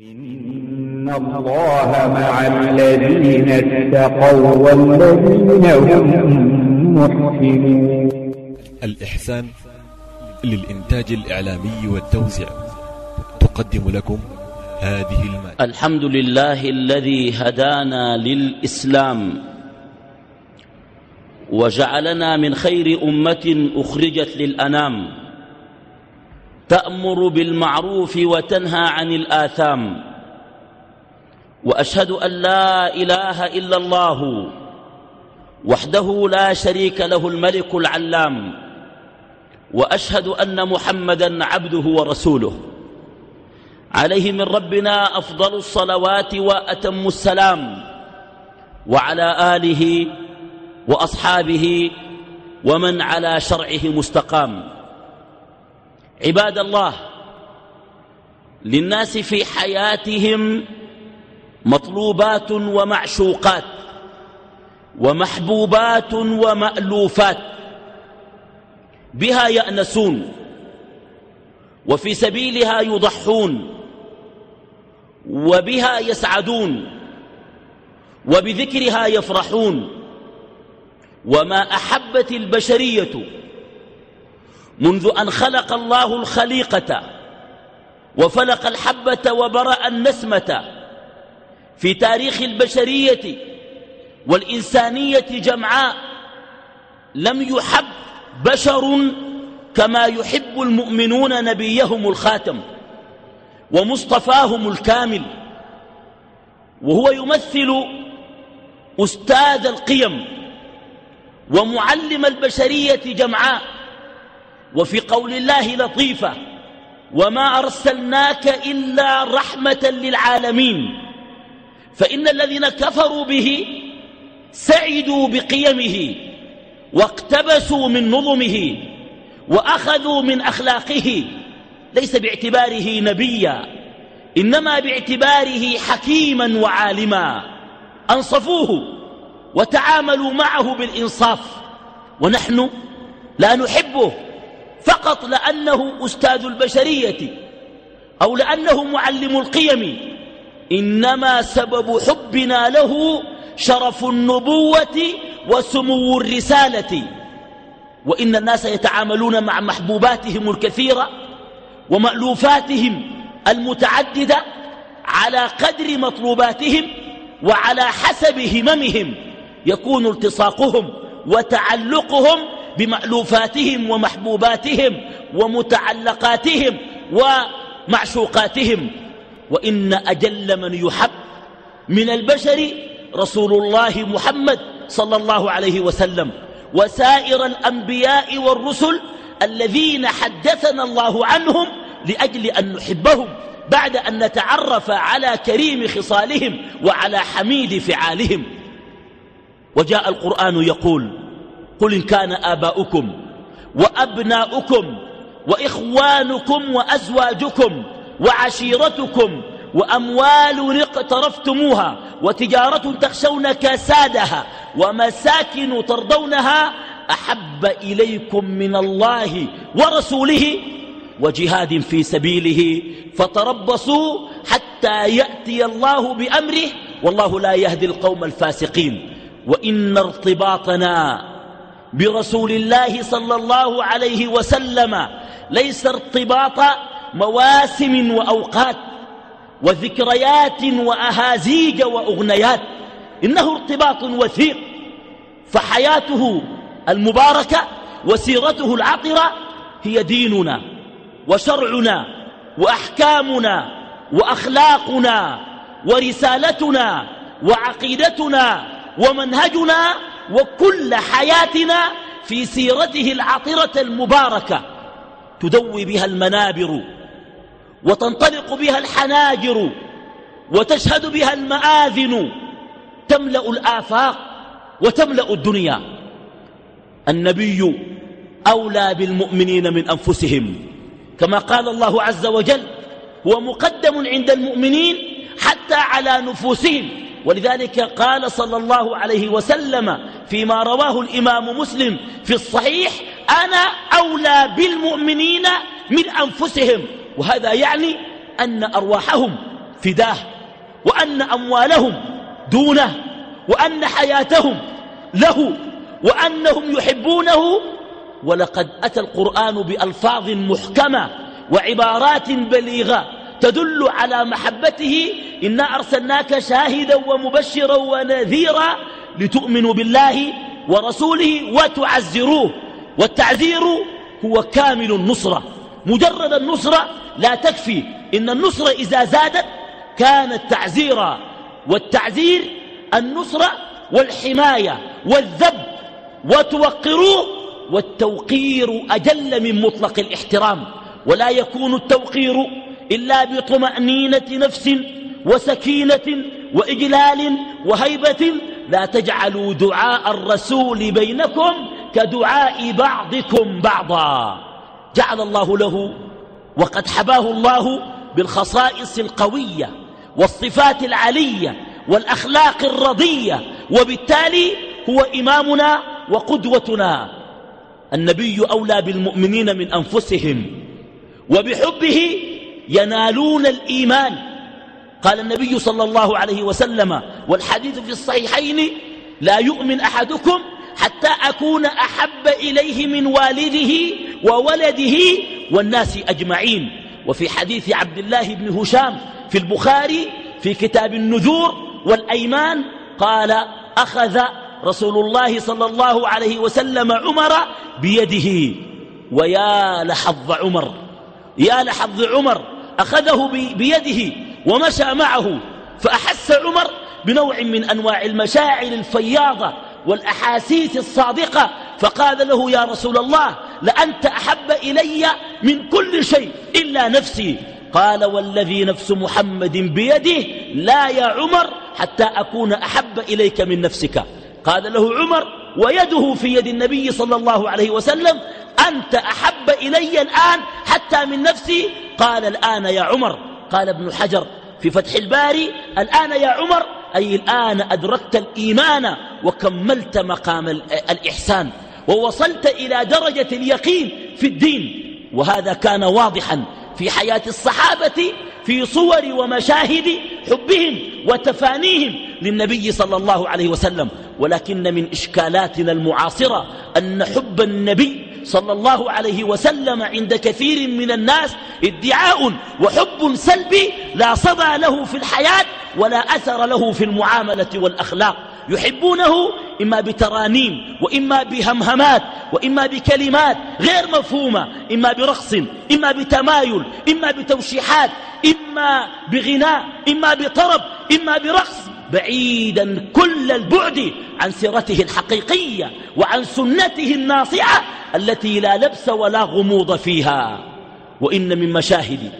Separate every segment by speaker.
Speaker 1: إن الله مع الذين اتقوا والذين هم محسنون الإحسان للإنتاج الإعلامي والتوزيع تقدم لكم هذه المادة الحمد لله الذي هدانا للإسلام وجعلنا من خير أمة أخرجت للأنام تأمر بالمعروف وتنهى عن الآثام وأشهد أن لا إله إلا الله وحده لا شريك له الملك العلام وأشهد أن محمدا عبده ورسوله عليه من ربنا أفضل الصلوات وأتم السلام وعلى آله وأصحابه ومن على شرعه مستقام عباد الله للناس في حياتهم مطلوبات ومعشوقات ومحبوبات ومألوفات بها يأنسون وفي سبيلها يضحون وبها يسعدون وبذكرها يفرحون وما أحبت البشرية منذ أن خلق الله الخليقة وفلق الحبة وبرأ النسمة في تاريخ البشرية والإنسانية جمعاء لم يحب بشر كما يحب المؤمنون نبيهم الخاتم ومصطفاهم الكامل وهو يمثل أستاذ القيم ومعلم البشرية جمعاء وفي قول الله لطيفة وما أرسلناك إلا رحمة للعالمين فإن الذين كفروا به سعدوا بقيمه واقتبسوا من نظمه وأخذوا من أخلاقه ليس باعتباره نبيا إنما باعتباره حكيما وعالما أنصفوه وتعاملوا معه بالإنصاف ونحن لا نحبه فقط لأنه أستاذ البشرية أو لأنه معلم القيم إنما سبب حبنا له شرف النبوة وسمو الرسالة وإن الناس يتعاملون مع محبوباتهم الكثيرة ومألوفاتهم المتعددة على قدر مطلوباتهم وعلى حسب هممهم يكون التصاقهم وتعلقهم بمألوفاتهم ومحبوباتهم ومتعلقاتهم ومعشوقاتهم وإن أجل من يحب من البشر رسول الله محمد صلى الله عليه وسلم وسائر الأنبياء والرسل الذين حدثنا الله عنهم لأجل أن نحبهم بعد أن نتعرف على كريم خصالهم وعلى حميد فعالهم وجاء القرآن يقول قل إن كان آباؤكم وأبناؤكم وإخوانكم وأزواجكم وعشيرتكم وأموال اقترفتموها وتجارة تخشون كسادها ومساكن ترضونها أحب إليكم من الله ورسوله وجهاد في سبيله فتربصوا حتى يأتي الله بأمره والله لا يهدي القوم الفاسقين وإن ارتباطنا برسول الله صلى الله عليه وسلم ليس ارتباط مواسم وأوقات وذكريات وأهازيج وأغنيات إنه ارتباط وثيق فحياته المباركة وسيرته العطرة هي ديننا وشرعنا وأحكامنا وأخلاقنا ورسالتنا وعقيدتنا ومنهجنا وكل حياتنا في سيرته العطرة المباركة تدوي بها المنابر وتنطلق بها الحناجر وتشهد بها المآذن تملأ الآفاق وتملأ الدنيا النبي أولى بالمؤمنين من أنفسهم كما قال الله عز وجل ومقدم عند المؤمنين حتى على نفوسهم ولذلك قال صلى الله عليه وسلم فيما رواه الإمام مسلم في الصحيح أنا أولى بالمؤمنين من أنفسهم وهذا يعني أن أرواحهم فداه وأن أموالهم دونه وأن حياتهم له وأنهم يحبونه ولقد أتى القرآن بألفاظ محكمة وعبارات بليغة تدل على محبته إنا أرسلناك شاهدا ومبشرا ونذيرا لتؤمنوا بالله ورسوله وتعزروه والتعزير هو كامل النصرة مجرد النصرة لا تكفي إن النصرة إذا زادت كانت تعزيرا والتعزير النصرة والحماية والذب وتوقروه والتوقير أجل من مطلق الاحترام ولا يكون التوقير إلا بطمأنينة نفس وسكينة وإجلال وهيبة لا تجعلوا دعاء الرسول بينكم كدعاء بعضكم بعضا جعل الله له وقد حباه الله بالخصائص القوية والصفات العلية والأخلاق الرضية وبالتالي هو إمامنا وقدوتنا النبي أولى بالمؤمنين من أنفسهم وبحبه ينالون الإيمان قال النبي صلى الله عليه وسلم والحديث في الصحيحين لا يؤمن أحدكم حتى أكون أحب إليه من والده وولده والناس أجمعين وفي حديث عبد الله بن هشام في البخاري في كتاب النذور والأيمان قال أخذ رسول الله صلى الله عليه وسلم عمر بيده ويا لحظ عمر يا لحظ عمر أخذه بيده ومشى معه فأحس عمر بنوع من أنواع المشاعر الفياضة والأحاسيس الصادقة فقال له يا رسول الله لأنت أحب إلي من كل شيء إلا نفسي قال والذي نفس محمد بيده لا يا عمر حتى أكون أحب إليك من نفسك قال له عمر ويده في يد النبي صلى الله عليه وسلم أنت أحب إلي الآن حتى من نفسي قال الآن يا عمر قال ابن حجر في فتح الباري الآن يا عمر أي الآن أدركت الإيمان وكملت مقام الإحسان ووصلت إلى درجة اليقين في الدين وهذا كان واضحا في حياة الصحابة في صور ومشاهد حبهم وتفانيهم للنبي صلى الله عليه وسلم ولكن من إشكالاتنا المعاصرة أن حب النبي صلى الله عليه وسلم عند كثير من الناس ادعاء وحب سلبي لا صدى له في الحياة ولا أثر له في المعاملة والأخلاق يحبونه إما بترانيم وإما بهمهمات وإما بكلمات غير مفهومة إما برقص إما بتمايل إما بتوشيحات إما بغناء إما بطرب إما برقص بعيدا كل البعد عن سيرته الحقيقية وعن سنته الناصعة التي لا لبس ولا غموض فيها وإن من مشاهد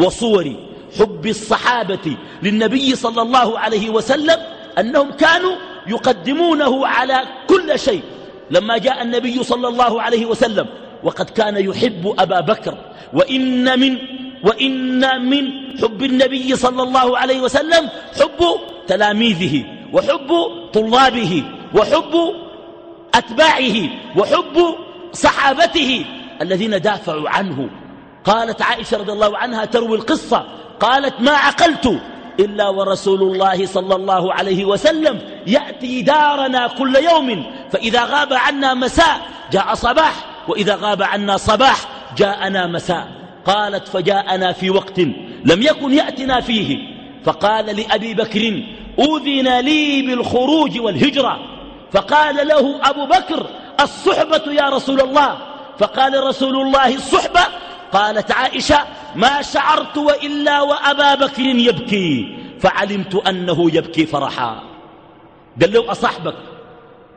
Speaker 1: وصور حب الصحابة للنبي صلى الله عليه وسلم أنهم كانوا يقدمونه على كل شيء لما جاء النبي صلى الله عليه وسلم وقد كان يحب أبا بكر وإن من وإن من حب النبي صلى الله عليه وسلم حب تلاميذه وحب طلابه وحب أتباعه وحب صحابته الذين دافعوا عنه قالت عائشة رضي الله عنها تروي القصة قالت ما عقلت إلا ورسول الله صلى الله عليه وسلم يأتي دارنا كل يوم فإذا غاب عنا مساء جاء صباح وإذا غاب عنا صباح جاءنا مساء قالت فجاءنا في وقت لم يكن يأتنا فيه فقال لأبي بكر أذن لي بالخروج والهجرة فقال له أبو بكر الصحبة يا رسول الله فقال رسول الله الصحبة قالت عائشة ما شعرت وإلا وأبا بكر يبكي فعلمت أنه يبكي فرحا قال له أصحبك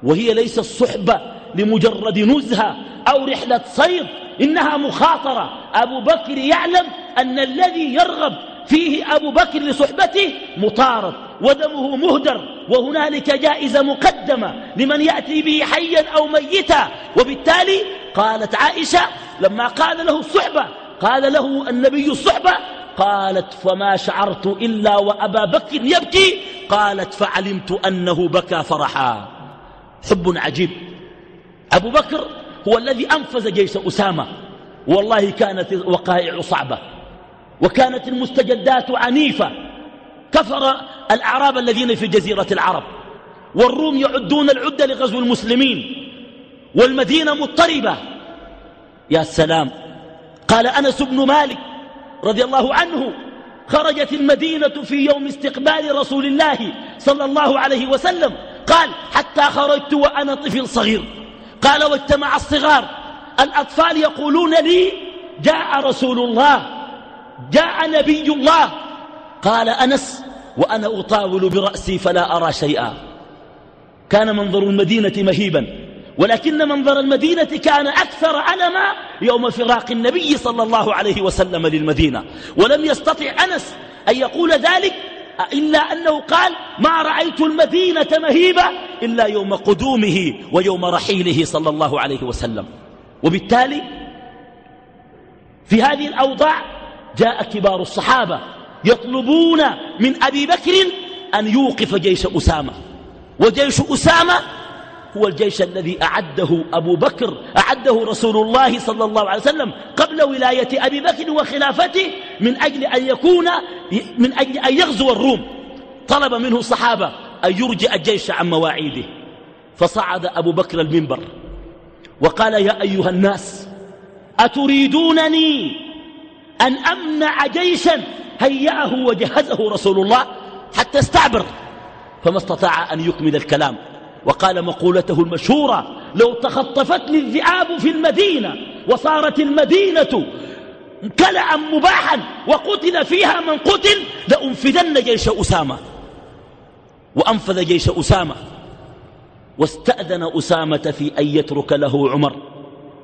Speaker 1: وهي ليس الصحبة لمجرد نزهة أو رحلة صيد إنها مخاطرة أبو بكر يعلم أن الذي يرغب فيه أبو بكر لصحبته مطارد ودمه مهدر وهنالك جائزة مقدمة لمن يأتي به حيا أو ميتا وبالتالي قالت عائشة لما قال له الصحبة قال له النبي الصحبة قالت فما شعرت إلا وأبا بكر يبكي قالت فعلمت أنه بكى فرحا حب عجيب أبو بكر هو الذي أنفذ جيش أسامة والله كانت وقائع صعبة وكانت المستجدات عنيفة كفر الأعراب الذين في جزيرة العرب والروم يعدون العدة لغزو المسلمين والمدينة مضطربة يا سلام قال أنس بن مالك رضي الله عنه خرجت المدينة في يوم استقبال رسول الله صلى الله عليه وسلم قال حتى خرجت وأنا طفل صغير قال واجتمع الصغار الأطفال يقولون لي جاء رسول الله جاء نبي الله قال أنس وأنا أطاول برأسي فلا أرى شيئا كان منظر المدينة مهيبا ولكن منظر المدينة كان أكثر ألما يوم فراق النبي صلى الله عليه وسلم للمدينة ولم يستطع أنس أن يقول ذلك إلا أنه قال ما رأيت المدينة مهيبة إلا يوم قدومه ويوم رحيله صلى الله عليه وسلم وبالتالي في هذه الأوضاع جاء كبار الصحابة يطلبون من أبي بكر أن يوقف جيش أسامة وجيش أسامة هو الجيش الذي أعده أبو بكر أعده رسول الله صلى الله عليه وسلم قبل ولاية أبي بكر وخلافته من أجل أن يكون من أجل أن يغزو الروم طلب منه الصحابة أن يرجع الجيش عن مواعيده فصعد أبو بكر المنبر وقال يا أيها الناس أتريدونني أن أمنع جيشا هيأه وجهزه رسول الله حتى استعبر فما استطاع أن يكمل الكلام وقال مقولته المشهورة لو تخطفتني الذئاب في المدينة وصارت المدينة كلعا مباحا وقتل فيها من قتل لأنفذن جيش أسامة وأنفذ جيش أسامة واستأذن أسامة في أن يترك له عمر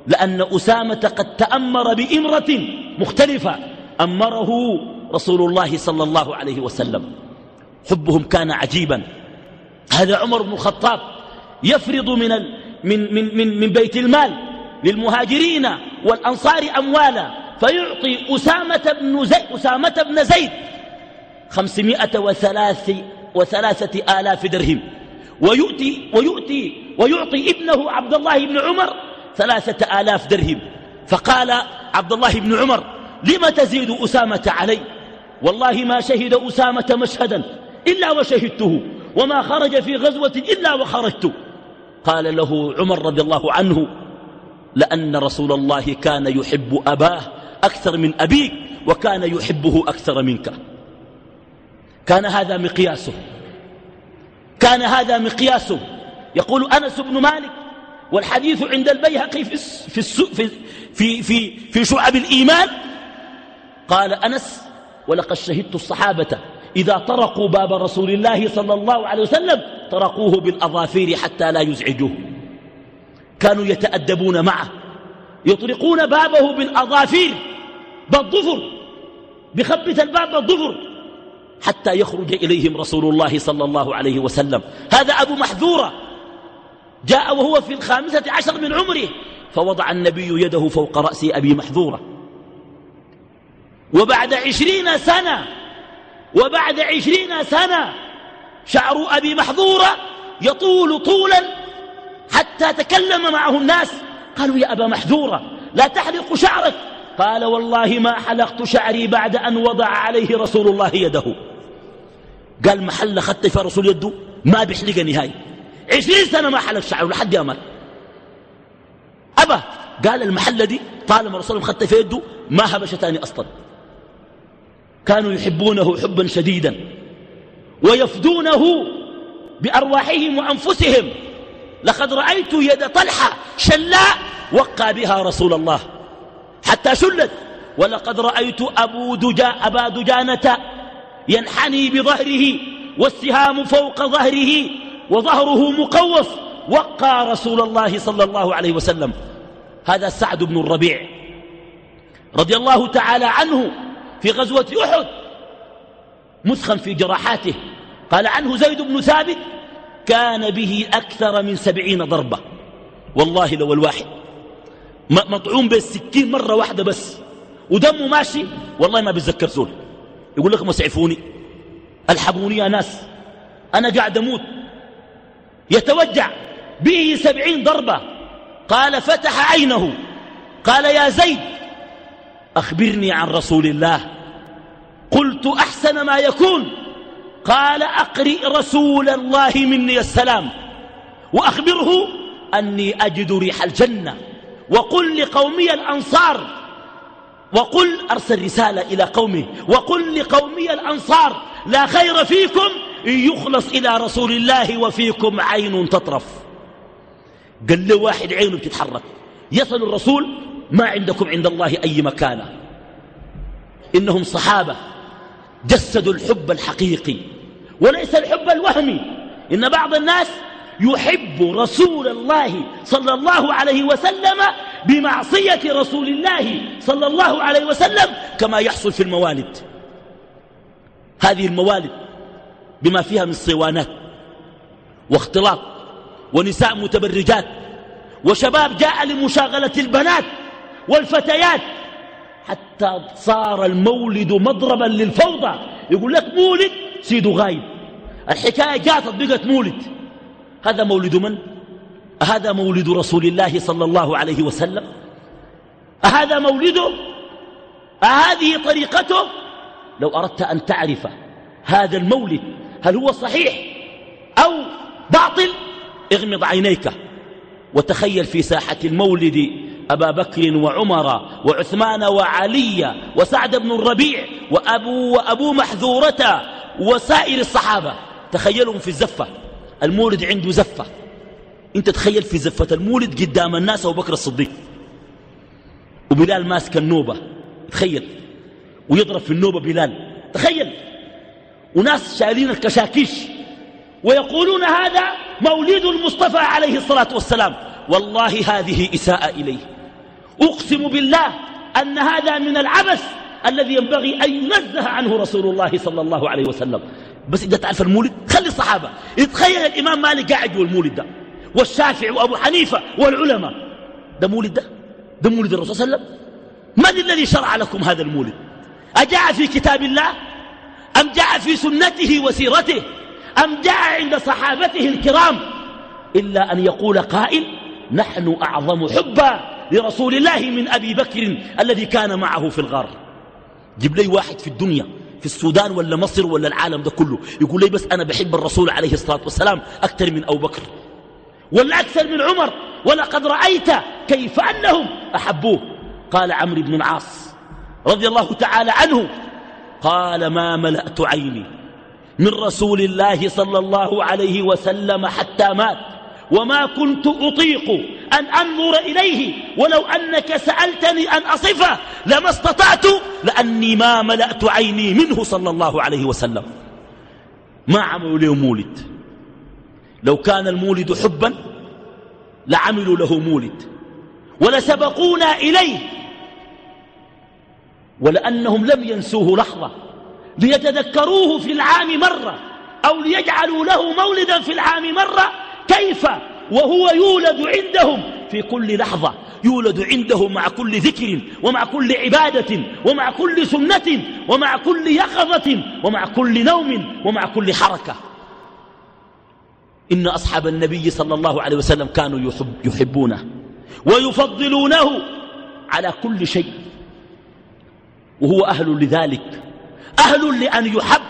Speaker 1: لأن أسامة قد تأمر بإمرة مختلفة أمره رسول الله صلى الله عليه وسلم حبهم كان عجيبا هذا عمر بن الخطاب يفرض من, من, من, من, من بيت المال للمهاجرين والأنصار أموالا فيعطي أسامة بن زيد, أسامة بن زيد خمسمائة وثلاث وثلاثة آلاف درهم ويؤتي, ويؤتي ويعطي ابنه عبد الله بن عمر ثلاثة آلاف درهم فقال عبد الله بن عمر لم تزيد أسامة علي والله ما شهد أسامة مشهدا إلا وشهدته وما خرج في غزوة إلا وخرجت قال له عمر رضي الله عنه لأن رسول الله كان يحب أباه أكثر من أبيك وكان يحبه أكثر منك كان هذا مقياسه كان هذا مقياسه يقول أنس بن مالك والحديث عند البيهقي في, في, في, في, في, في شعب الإيمان قال أنس ولقد شهدت الصحابة إذا طرقوا باب رسول الله صلى الله عليه وسلم طرقوه بالأظافير حتى لا يزعجوه كانوا يتأدبون معه يطرقون بابه بالأظافير بالظفر بخبث الباب بالظفر حتى يخرج إليهم رسول الله صلى الله عليه وسلم هذا أبو محذورة جاء وهو في الخامسة عشر من عمره فوضع النبي يده فوق رأس أبي محذورة وبعد عشرين سنة وبعد عشرين سنة شعر أبي محذورة يطول طولا حتى تكلم معه الناس قالوا يا أبا محذورة لا تحلق شعرك قال والله ما حلقت شعري بعد أن وضع عليه رسول الله يده قال محل خطف رسول يده ما بحلق نهائي عشرين سنة ما حلق شعره لحد يا أبا قال المحلة دي طالما رسول الله خدت في يده ما هبش تاني أصلا كانوا يحبونه حبا شديدا ويفدونه بأرواحهم وأنفسهم لقد رأيت يد طلحة شلاء وقى بها رسول الله حتى شلت ولقد رأيت أبو دجا أبا دجانة ينحني بظهره والسهام فوق ظهره وظهره مقوف وقى رسول الله صلى الله عليه وسلم هذا سعد بن الربيع رضي الله تعالى عنه في غزوة أحد مثخن في جراحاته قال عنه زيد بن ثابت كان به أكثر من سبعين ضربة والله لو الواحد مطعوم بالسكين مرة واحدة بس ودمه ماشي والله ما بيتذكر زول يقول لكم اسعفوني الحبوني يا ناس أنا قاعد أموت يتوجع به سبعين ضربة قال فتح عينه قال يا زيد أخبرني عن رسول الله قلت أحسن ما يكون قال أقرئ رسول الله مني السلام وأخبره أني أجد ريح الجنة وقل لقومي الأنصار وقل أرسل رسالة إلى قومه وقل لقومي الأنصار لا خير فيكم يخلص إلى رسول الله وفيكم عين تطرف قال له واحد عينه بتتحرك يصل الرسول ما عندكم عند الله أي مكانة إنهم صحابة جسدوا الحب الحقيقي وليس الحب الوهمي إن بعض الناس يحب رسول الله صلى الله عليه وسلم بمعصية رسول الله صلى الله عليه وسلم كما يحصل في الموالد هذه الموالد بما فيها من صوانات واختلاط ونساء متبرجات وشباب جاء لمشاغلة البنات والفتيات حتى صار المولد مضربا للفوضى يقول لك مولد سيده غايب الحكاية جاءت بقت مولد هذا مولد من؟ هذا مولد رسول الله صلى الله عليه وسلم هذا مولده هذه طريقته لو أردت أن تعرف هذا المولد هل هو صحيح أو باطل اغمض عينيك وتخيل في ساحة المولد أبا بكر وعمر وعثمان وعلي وسعد بن الربيع وأبو, وأبو محذورة وسائر الصحابة تخيلهم في الزفة المولد عنده زفة انت تخيل في زفة المولد قدام الناس أبو بكر الصديق وبلال ماسك النوبة تخيل ويضرب في النوبة بلال تخيل وناس شايلين الكشاكيش ويقولون هذا مولد المصطفى عليه الصلاة والسلام والله هذه إساءة إليه أقسم بالله أن هذا من العبث الذي ينبغي أن ينزه عنه رسول الله صلى الله عليه وسلم بس إذا تعرف المولد خلي الصحابة يتخيل الإمام مالك قاعد والمولد ده والشافعي وأبو حنيفة والعلماء ده مولد ده ده مولد الرسول صلى الله عليه وسلم من الذي شرع لكم هذا المولد أجاء في كتاب الله أم جاء في سنته وسيرته أم جاء عند صحابته الكرام إلا أن يقول قائل نحن أعظم حبا لرسول الله من أبي بكر الذي كان معه في الغار جيب لي واحد في الدنيا في السودان ولا مصر ولا العالم ده كله يقول لي بس أنا بحب الرسول عليه الصلاة والسلام أكثر من أبو بكر ولا أكثر من عمر ولقد رأيت كيف أنهم أحبوه قال عمرو بن العاص رضي الله تعالى عنه قال ما ملأت عيني من رسول الله صلى الله عليه وسلم حتى مات وما كنت أطيق أن أنظر إليه ولو أنك سألتني أن أصفه لما استطعت لأني ما ملأت عيني منه صلى الله عليه وسلم ما عملوا له مولد لو كان المولد حبا لعملوا له مولد ولسبقونا إليه ولأنهم لم ينسوه لحظة ليتذكروه في العام مرة أو ليجعلوا له مولدا في العام مرة كيف وهو يولد عندهم في كل لحظة يولد عندهم مع كل ذكر ومع كل عبادة ومع كل سنة ومع كل يقظة ومع كل نوم ومع كل حركة إن أصحاب النبي صلى الله عليه وسلم كانوا يحب يحبونه ويفضلونه على كل شيء وهو أهل لذلك أهل لأن يحب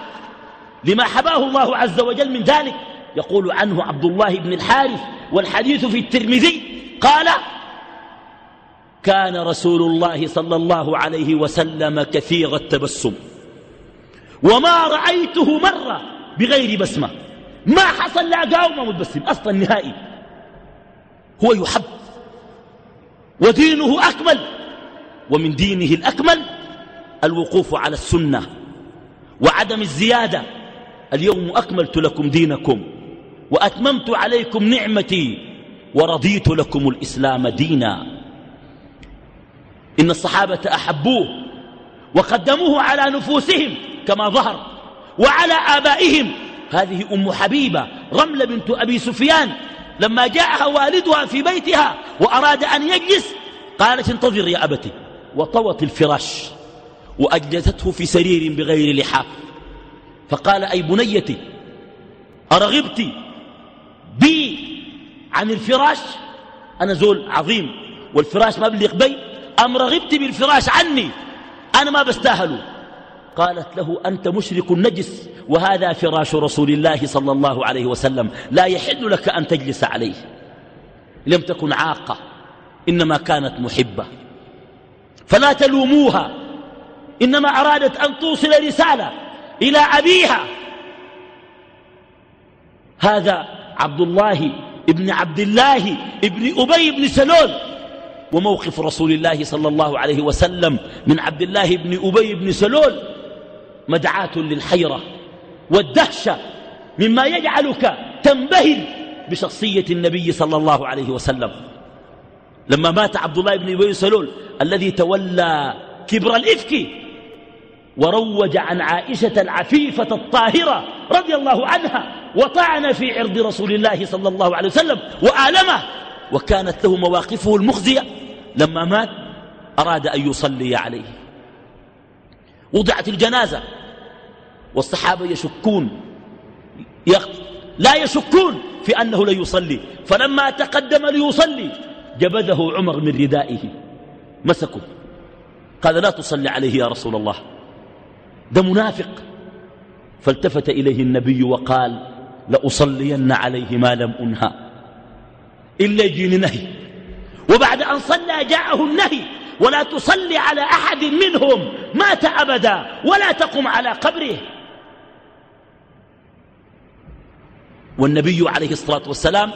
Speaker 1: لما حباه الله عز وجل من ذلك يقول عنه عبد الله بن الحارث والحديث في الترمذي قال كان رسول الله صلى الله عليه وسلم كثير التبسم وما رأيته مرة بغير بسمة ما حصل لا قاوم متبسم أصلا نهائي هو يحب ودينه أكمل ومن دينه الأكمل الوقوف على السنة وعدم الزيادة اليوم أكملت لكم دينكم وأتممت عليكم نعمتي ورضيت لكم الإسلام دينا إن الصحابة أحبوه وقدموه على نفوسهم كما ظهر وعلى آبائهم هذه أم حبيبة رملة بنت أبي سفيان لما جاءها والدها في بيتها وأراد أن يجلس قالت انتظر يا أبتي وطوت الفراش وأجلسته في سرير بغير لحاف فقال أي بنيتي أرغبت بي عن الفراش أنا زول عظيم والفراش ما بليق بي أم رغبت بالفراش عني أنا ما بستاهله قالت له أنت مشرك نجس وهذا فراش رسول الله صلى الله عليه وسلم لا يحل لك أن تجلس عليه لم تكن عاقة إنما كانت محبة فلا تلوموها إنما أرادت أن توصل رسالة إلى أبيها هذا عبد الله ابن عبد الله ابن أبي بن سلول وموقف رسول الله صلى الله عليه وسلم من عبد الله بن أبي بن سلول مدعاة للحيرة والدهشة مما يجعلك تنبهر بشخصية النبي صلى الله عليه وسلم لما مات عبد الله بن أبي سلول الذي تولى كبر الإفك وروج عن عائشة العفيفة الطاهرة رضي الله عنها وطعن في عرض رسول الله صلى الله عليه وسلم وآلمه وكانت له مواقفه المخزية لما مات أراد أن يصلي عليه وضعت الجنازة والصحابة يشكون لا يشكون في أنه لا يصلي فلما تقدم ليصلي جبده عمر من ردائه مسكه قال لا تصلي عليه يا رسول الله ده منافق فالتفت إليه النبي وقال لأصلين عليه ما لم أنهى إلا يجيني نهي وبعد أن صلى جاءه النهي ولا تصلي على أحد منهم مات أبدا ولا تقم على قبره والنبي عليه الصلاة والسلام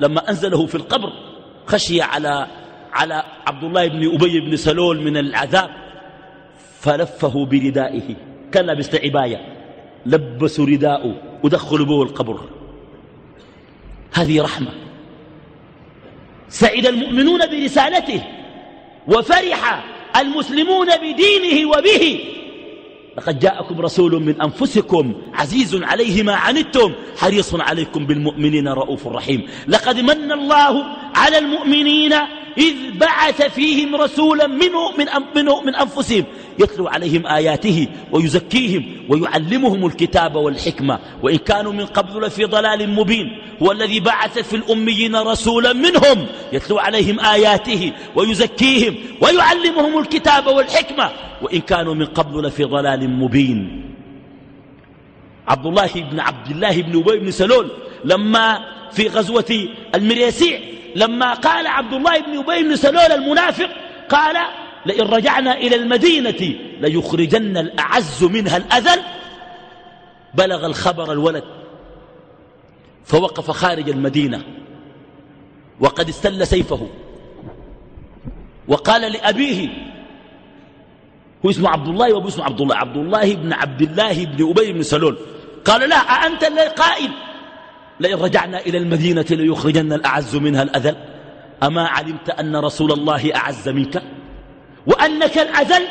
Speaker 1: لما أنزله في القبر خشي على على عبد الله بن أبي بن سلول من العذاب فلفه بردائه كان لابس عباية لبسوا رداءه ودخلوا به القبر هذه رحمة سعد المؤمنون برسالته وفرح المسلمون بدينه وبه لقد جاءكم رسول من أنفسكم عزيز عليه ما عنتم حريص عليكم بالمؤمنين رؤوف رحيم لقد من الله على المؤمنين إذ بعث فيهم رسولا منه من, منه من أنفسهم يتلو عليهم آياته ويزكيهم ويعلمهم الكتاب والحكمة وإن كانوا من قبل لفي ضلال مبين هو الذي بعث في الأميين رسولا منهم يتلو عليهم آياته ويزكيهم ويعلمهم الكتاب والحكمة وإن كانوا من قبل لفي ضلال مبين عبد الله بن عبد الله بن أبي بن سلول لما في غزوة المريسيع لما قال عبد الله بن أبي بن سلول المنافق قال لئن رجعنا إلى المدينة ليخرجن الأعز منها الأذل بلغ الخبر الولد فوقف خارج المدينة وقد استل سيفه وقال لأبيه هو اسمه عبد الله وابو اسمه عبد الله عبد الله بن عبد الله بن أبي بن سلول قال لا أأنت القائد لئن رجعنا إلى المدينة ليخرجن الأعز منها الأذل أما علمت أن رسول الله أعز منك وأنك الأذل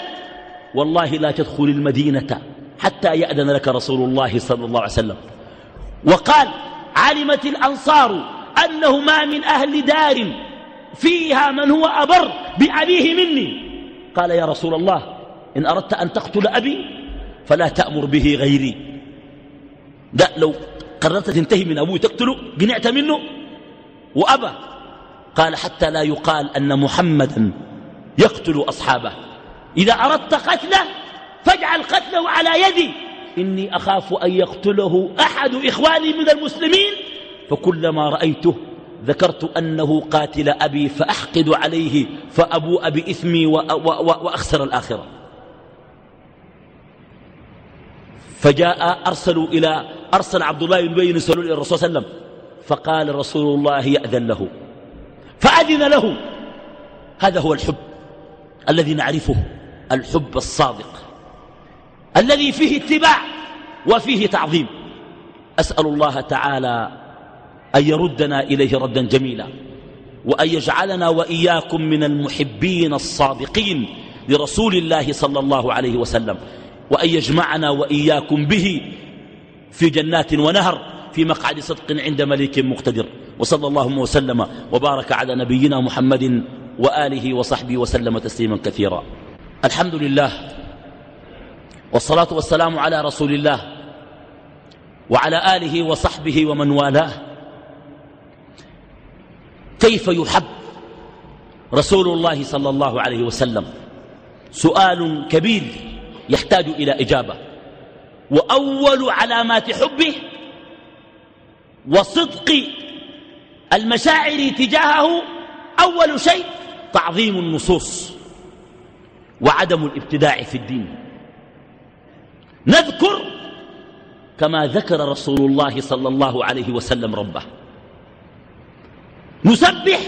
Speaker 1: والله لا تدخل المدينة حتى يأذن لك رسول الله صلى الله عليه وسلم وقال علمت الأنصار أنه ما من أهل دار فيها من هو أبر بأبيه مني قال يا رسول الله إن أردت أن تقتل أبي فلا تأمر به غيري لا لو قررت تنتهي من أبوه تقتله قنعت منه وأبى قال حتى لا يقال أن محمدا يقتل أصحابه إذا أردت قتله فاجعل قتله على يدي إني أخاف أن يقتله أحد إخواني من المسلمين فكلما رأيته ذكرت أنه قاتل أبي فأحقد عليه فأبوء بإثمي وأخسر الآخرة فجاء أرسلوا إلى أرسل عبد الله بن بين يسألوا إلى الرسول صلى الله عليه وسلم فقال رسول الله يأذن له فأذن له هذا هو الحب الذي نعرفه الحب الصادق الذي فيه اتباع وفيه تعظيم أسأل الله تعالى أن يردنا إليه ردا جميلا وأن يجعلنا وإياكم من المحبين الصادقين لرسول الله صلى الله عليه وسلم وأن يجمعنا وإياكم به في جنات ونهر في مقعد صدق عند مليك مقتدر وصلى الله وسلم وبارك على نبينا محمد وآله وصحبه وسلم تسليما كثيرا الحمد لله والصلاة والسلام على رسول الله وعلى آله وصحبه ومن والاه كيف يحب رسول الله صلى الله عليه وسلم سؤال كبير يحتاج إلى إجابة وأول علامات حبه وصدق المشاعر تجاهه أول شيء تعظيم النصوص وعدم الابتداع في الدين نذكر كما ذكر رسول الله صلى الله عليه وسلم ربه نسبح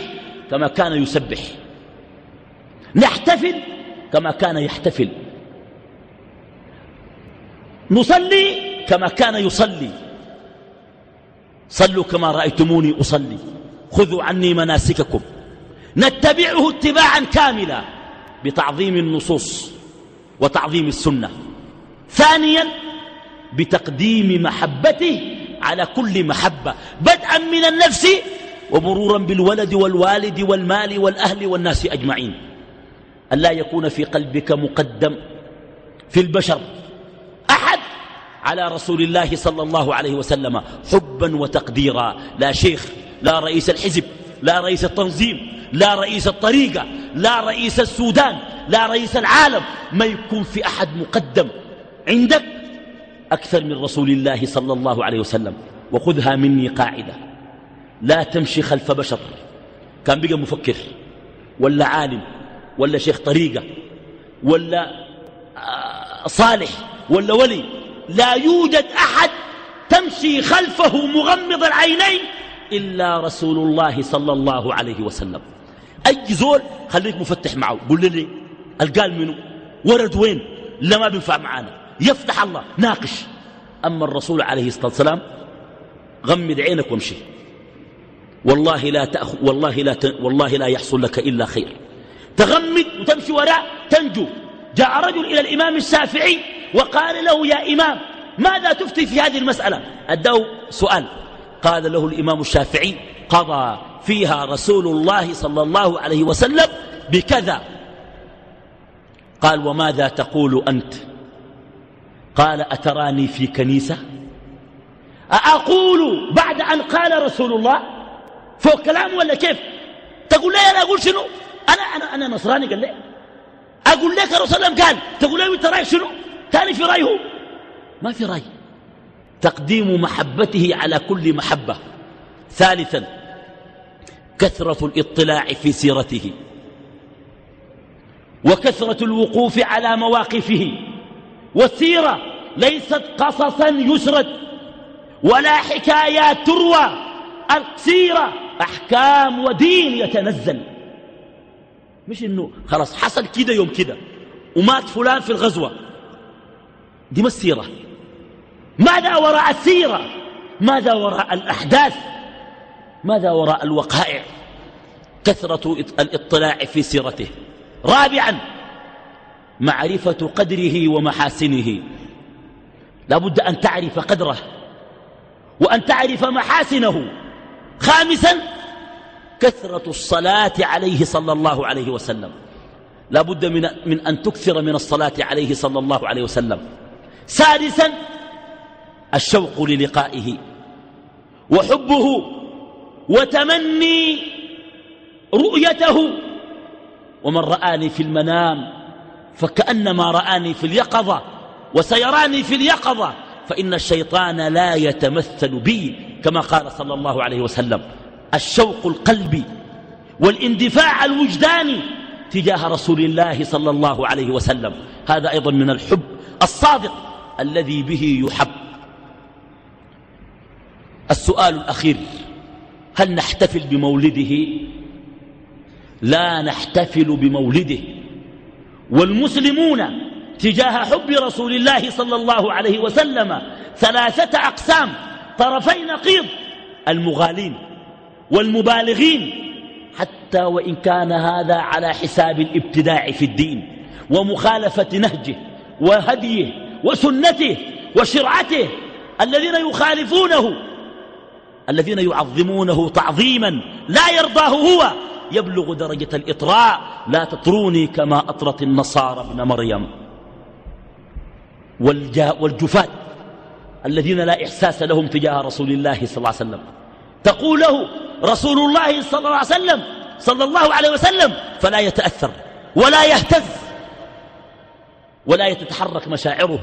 Speaker 1: كما كان يسبح نحتفل كما كان يحتفل نصلي كما كان يصلي صلوا كما رأيتموني أصلي خذوا عني مناسككم نتبعه اتباعا كاملا بتعظيم النصوص وتعظيم السنة ثانيا بتقديم محبته على كل محبة بدءا من النفس ومرورا بالولد والوالد والمال والأهل والناس أجمعين ألا يكون في قلبك مقدم في البشر على رسول الله صلى الله عليه وسلم حبا وتقديرا لا شيخ لا رئيس الحزب لا رئيس التنظيم لا رئيس الطريقة لا رئيس السودان لا رئيس العالم ما يكون في أحد مقدم عندك أكثر من رسول الله صلى الله عليه وسلم وخذها مني قاعدة لا تمشي خلف بشر كان بقى مفكر ولا عالم ولا شيخ طريقة ولا آه، صالح ولا ولي لا يوجد أحد تمشي خلفه مغمض العينين إلا رسول الله صلى الله عليه وسلم أي زول خليك مفتح معه قول لي القال منه ورد وين لا ما بينفع معانا يفتح الله ناقش أما الرسول عليه الصلاة والسلام غمد عينك وامشي والله لا تأخ والله لا ت... والله لا يحصل لك إلا خير تغمد وتمشي وراء تنجو جاء رجل إلى الإمام الشافعي وقال له يا إمام ماذا تفتي في هذه المسألة أداه سؤال قال له الإمام الشافعي قضى فيها رسول الله صلى الله عليه وسلم بكذا قال وماذا تقول أنت قال أتراني في كنيسة أقول بعد أن قال رسول الله فوق كلام ولا كيف تقول لي أنا أقول شنو أنا, أنا, أنا نصراني قال لي أقول لك رسول الله قال تقول لي أنت رايح شنو ثاني في رأيه ما في رأي تقديم محبته على كل محبة ثالثا كثرة الاطلاع في سيرته وكثرة الوقوف على مواقفه والسيرة ليست قصصا يسرد ولا حكايات تروى السيرة أحكام ودين يتنزل مش إنه خلاص حصل كده يوم كده ومات فلان في الغزوة دي ما السيرة ماذا وراء السيرة ماذا وراء الأحداث ماذا وراء الوقائع كثرة الاطلاع في سيرته رابعا معرفة قدره ومحاسنه لا بد أن تعرف قدره وأن تعرف محاسنه خامسا كثرة الصلاة عليه صلى الله عليه وسلم لا بد من, من أن تكثر من الصلاة عليه صلى الله عليه وسلم سادسا الشوق للقائه وحبه وتمني رؤيته ومن رآني في المنام فكأنما رآني في اليقظة وسيراني في اليقظة فإن الشيطان لا يتمثل بي كما قال صلى الله عليه وسلم الشوق القلبي والاندفاع الوجداني تجاه رسول الله صلى الله عليه وسلم هذا أيضا من الحب الصادق الذي به يحب السؤال الأخير هل نحتفل بمولده لا نحتفل بمولده والمسلمون تجاه حب رسول الله صلى الله عليه وسلم ثلاثة أقسام طرفي نقيض المغالين والمبالغين حتى وإن كان هذا على حساب الابتداع في الدين ومخالفة نهجه وهديه وسنته وشرعته الذين يخالفونه الذين يعظمونه تعظيما لا يرضاه هو يبلغ درجة الإطراء لا تطروني كما أطرت النصارى ابن مريم والجفاة الذين لا إحساس لهم تجاه رسول الله صلى الله عليه وسلم تقول له رسول الله صلى الله عليه وسلم صلى الله عليه وسلم فلا يتأثر ولا يهتز ولا يتتحرك مشاعره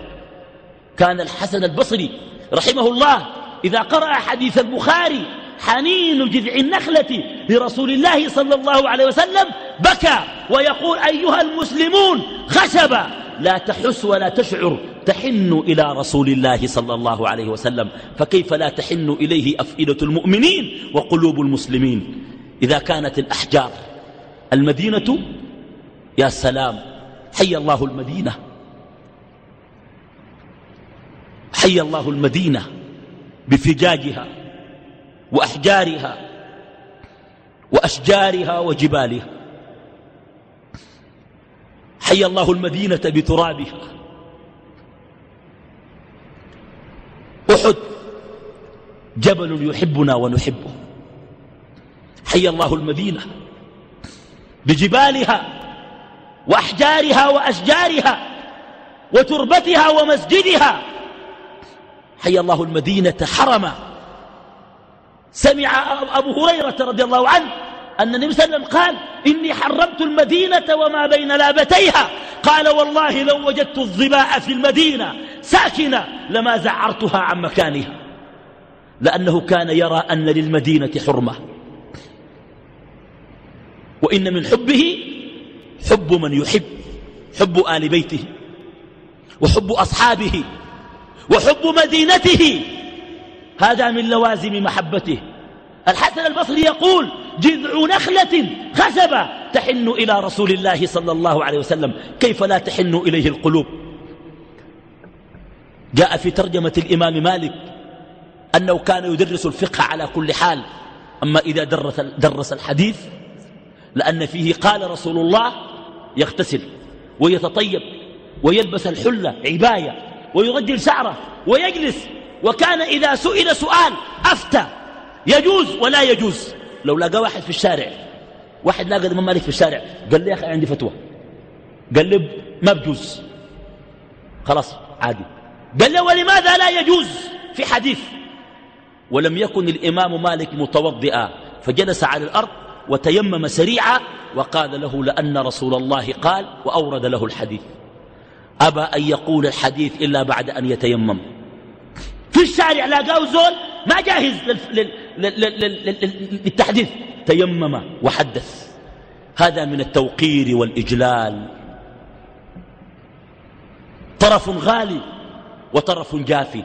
Speaker 1: كان الحسن البصري رحمه الله إذا قرأ حديث البخاري حنين جذع النخلة لرسول الله صلى الله عليه وسلم بكى ويقول أيها المسلمون خشب لا تحس ولا تشعر تحن إلى رسول الله صلى الله عليه وسلم فكيف لا تحن إليه أفئدة المؤمنين وقلوب المسلمين إذا كانت الأحجار المدينة يا سلام حي الله المدينة حي الله المدينة بفجاجها وأحجارها وأشجارها وجبالها حي الله المدينة بترابها أحد جبل يحبنا ونحبه حي الله المدينة بجبالها وأحجارها وأشجارها وتربتها ومسجدها حي الله المدينة حرما سمع أبو هريرة رضي الله عنه أن النبي صلى الله عليه وسلم قال إني حرمت المدينة وما بين لابتيها قال والله لو وجدت الظباء في المدينة ساكنة لما زعرتها عن مكانها لأنه كان يرى أن للمدينة حرمة وإن من حبه حب من يحب حب آل بيته وحب أصحابه وحب مدينته هذا من لوازم محبته الحسن البصري يقول جذع نخلة خشبة تحن إلى رسول الله صلى الله عليه وسلم كيف لا تحن إليه القلوب جاء في ترجمة الإمام مالك أنه كان يدرس الفقه على كل حال أما إذا درس, درس الحديث لأن فيه قال رسول الله يغتسل ويتطيب ويلبس الحلة عباية ويغجل شعره ويجلس وكان إذا سئل سؤال أفتى يجوز ولا يجوز لو لقى واحد في الشارع واحد لقى الإمام مالك في الشارع قال لي يا أخي عندي فتوى قال لي ما بجوز خلاص عادي قال لي ولماذا لا يجوز في حديث ولم يكن الإمام مالك متوضئا فجلس على الأرض وتيمم سريعا وقال له لأن رسول الله قال وأورد له الحديث أبى أن يقول الحديث إلا بعد أن يتيمم في الشارع لاقاه زول ما جاهز للتحديث تيمم وحدث هذا من التوقير والإجلال طرف غالي وطرف جافي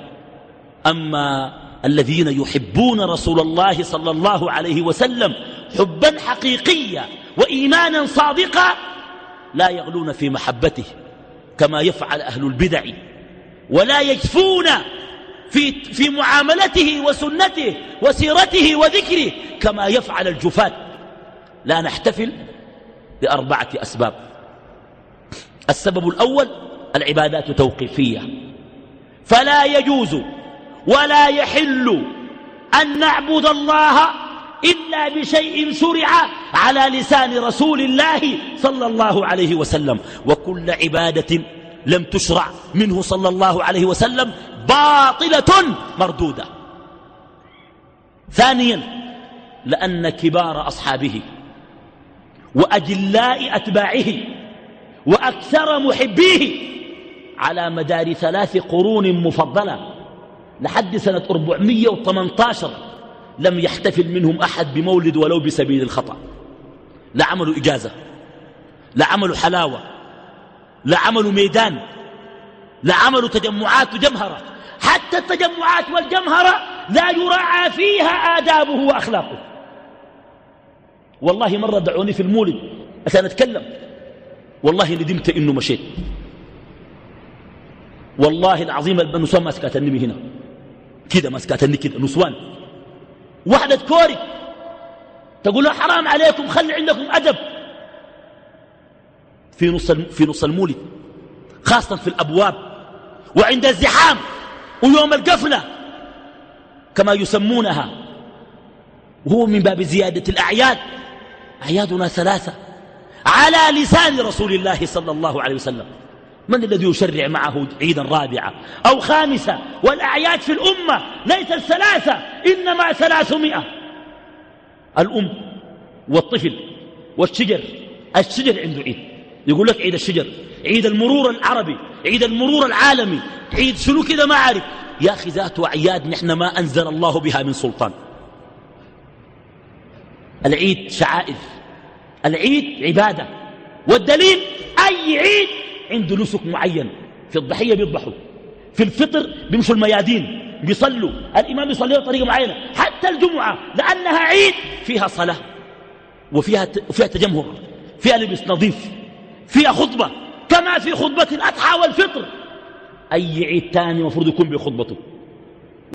Speaker 1: أما الذين يحبون رسول الله صلى الله عليه وسلم حبا حقيقيا وإيمانا صادقا لا يغلون في محبته كما يفعل أهل البدع ولا يجفون في, في معاملته وسنته وسيرته وذكره كما يفعل الجفاة لا نحتفل لأربعة أسباب السبب الأول العبادات توقيفية فلا يجوز ولا يحل أن نعبد الله إلا بشيء شرع على لسان رسول الله صلى الله عليه وسلم وكل عبادة لم تشرع منه صلى الله عليه وسلم باطلة مردودة ثانيا لأن كبار أصحابه وأجلاء أتباعه وأكثر محبيه على مدار ثلاث قرون مفضلة لحد سنة 418 لم يحتفل منهم أحد بمولد ولو بسبيل الخطأ لا عملوا إجازة لا عملوا حلاوة لا عملوا ميدان لا عملوا تجمعات وجمهرة حتى التجمعات والجمهرة لا يراعى فيها آدابه وأخلاقه والله مرة دعوني في المولد عشان أتكلم والله ندمت إنه مشيت والله العظيم البنسوان ما سكاتني هنا كده ما سكاتني كده نسوان وحدة كوري تقول له حرام عليكم خلي عندكم أدب في نص في نص المولد خاصة في الأبواب وعند الزحام ويوم القفلة كما يسمونها وهو من باب زيادة الأعياد أعيادنا ثلاثة على لسان رسول الله صلى الله عليه وسلم من الذي يشرع معه عيدا رابعة أو خامسة والأعياد في الأمة ليست ثلاثة إنما ثلاثمائة الأم والطفل والشجر الشجر عنده عيد يقول لك عيد الشجر عيد المرور العربي عيد المرور العالمي عيد شنو كده ما عارف يا أخي ذات أعياد نحن ما أنزل الله بها من سلطان العيد شعائر العيد عبادة والدليل أي عيد عنده نسك معين في الضحية بيذبحوا في الفطر بيمشوا الميادين بيصلوا الإمام بيصلي بطريقة معينة حتى الجمعة لأنها عيد فيها صلاة وفيها وفيها تجمهر فيها لبس نظيف فيها خطبة كما في خطبة الأضحى والفطر أي عيد تاني المفروض يكون بخطبته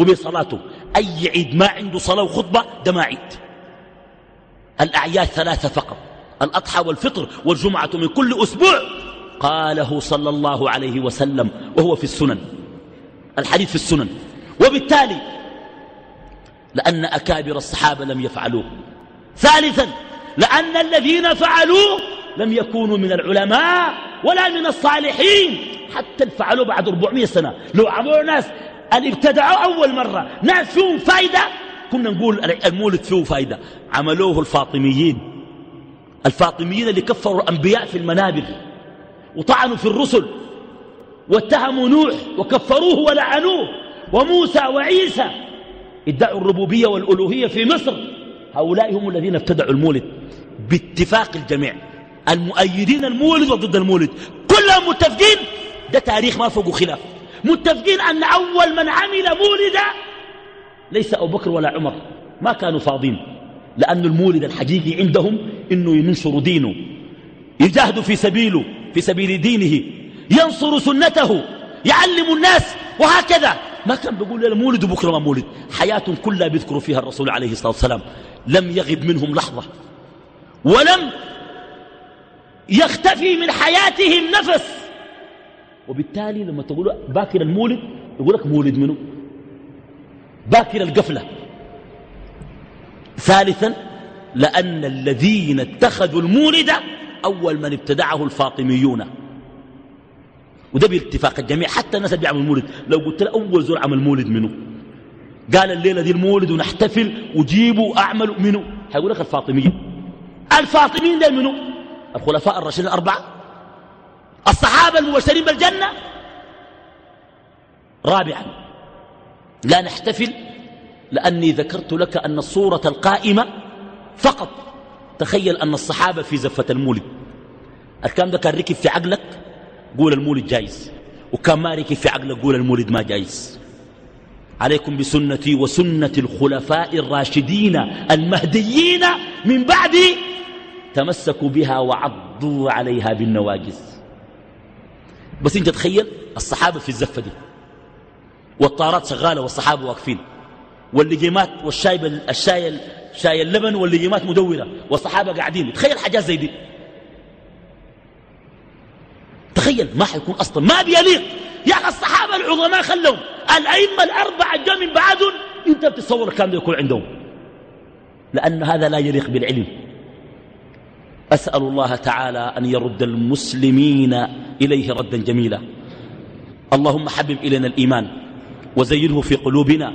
Speaker 1: وبصلاته أي عيد ما عنده صلاة وخطبة ده ما عيد الأعياد ثلاثة فقط الأضحى والفطر والجمعة من كل أسبوع قاله صلى الله عليه وسلم وهو في السنن الحديث في السنن وبالتالي لأن أكابر الصحابة لم يفعلوه ثالثا لأن الذين فعلوه لم يكونوا من العلماء ولا من الصالحين حتى فعلوا بعد 400 سنة لو عملوا ناس اللي ابتدعوا أول مرة ناس فيهم فايدة كنا نقول المولد فيه فايدة عملوه الفاطميين الفاطميين اللي كفروا الأنبياء في المنابر وطعنوا في الرسل واتهموا نوح وكفروه ولعنوه وموسى وعيسى ادعوا الربوبية والألوهية في مصر هؤلاء هم الذين ابتدعوا المولد باتفاق الجميع المؤيدين المولد وضد المولد كلهم متفقين ده تاريخ ما فوقه خلاف متفقين أن أول من عمل مولدا ليس أبو بكر ولا عمر ما كانوا فاضين لأن المولد الحقيقي عندهم إنه ينشر دينه يجاهدوا في سبيله في سبيل دينه ينصر سنته يعلم الناس وهكذا ما كان بيقول لا مولد بكرة ما مولد حياة كلها بيذكر فيها الرسول عليه الصلاة والسلام لم يغب منهم لحظة ولم يختفي من حياتهم نفس وبالتالي لما تقول باكر المولد يقول لك مولد منه باكر القفلة ثالثا لأن الذين اتخذوا المولد أول من ابتدعه الفاطميون وده باتفاق الجميع حتى الناس اللي بيعملوا مولد لو قلت له أول زور عمل مولد منه قال الليلة دي المولد ونحتفل وجيبوا أعملوا منه هيقول لك الفاطميين الفاطميين ده منه الخلفاء الراشدين الأربعة الصحابة المبشرين بالجنة رابعا لا نحتفل لأني ذكرت لك أن الصورة القائمة فقط تخيل أن الصحابة في زفة المولد الكلام ده كان ركب في عقلك قول المولد جايز وكان ما ركب في عقلك قول المولد ما جايز عليكم بسنتي وسنة الخلفاء الراشدين المهديين من بعدي تمسكوا بها وعضوا عليها بالنواجز بس انت تخيل الصحابة في الزفة دي والطارات شغالة والصحابة واقفين جيمات والشاي الشاي شاي اللبن والليمات مدونة والصحابة قاعدين تخيل حاجات زي دي تخيل ما حيكون أصلا ما بيليق يا أخي الصحابة العظماء خلوا الأئمة الأربعة جاء من بعدهم أنت بتتصور الكلام يكون عندهم لأن هذا لا يليق بالعلم أسأل الله تعالى أن يرد المسلمين إليه ردا جميلا اللهم حبب إلينا الإيمان وزينه في قلوبنا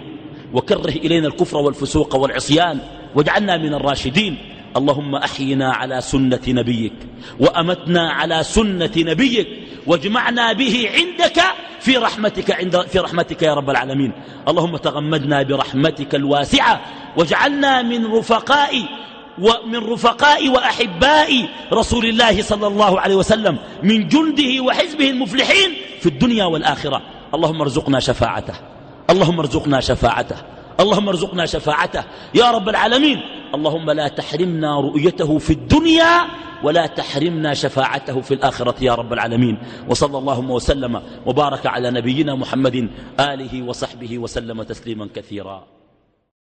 Speaker 1: وكره إلينا الكفر والفسوق والعصيان واجعلنا من الراشدين اللهم أحينا على سنة نبيك وأمتنا على سنة نبيك واجمعنا به عندك في رحمتك, عند في رحمتك يا رب العالمين اللهم تغمدنا برحمتك الواسعة واجعلنا من رفقاء ومن رفقاء وأحباء رسول الله صلى الله عليه وسلم من جنده وحزبه المفلحين في الدنيا والآخرة اللهم ارزقنا شفاعته اللهم ارزقنا شفاعته اللهم ارزقنا شفاعته يا رب العالمين اللهم لا تحرمنا رؤيته في الدنيا ولا تحرمنا شفاعته في الآخرة يا رب العالمين وصلى اللهم وسلم وبارك على نبينا محمد آله وصحبه وسلم تسليما كثيرا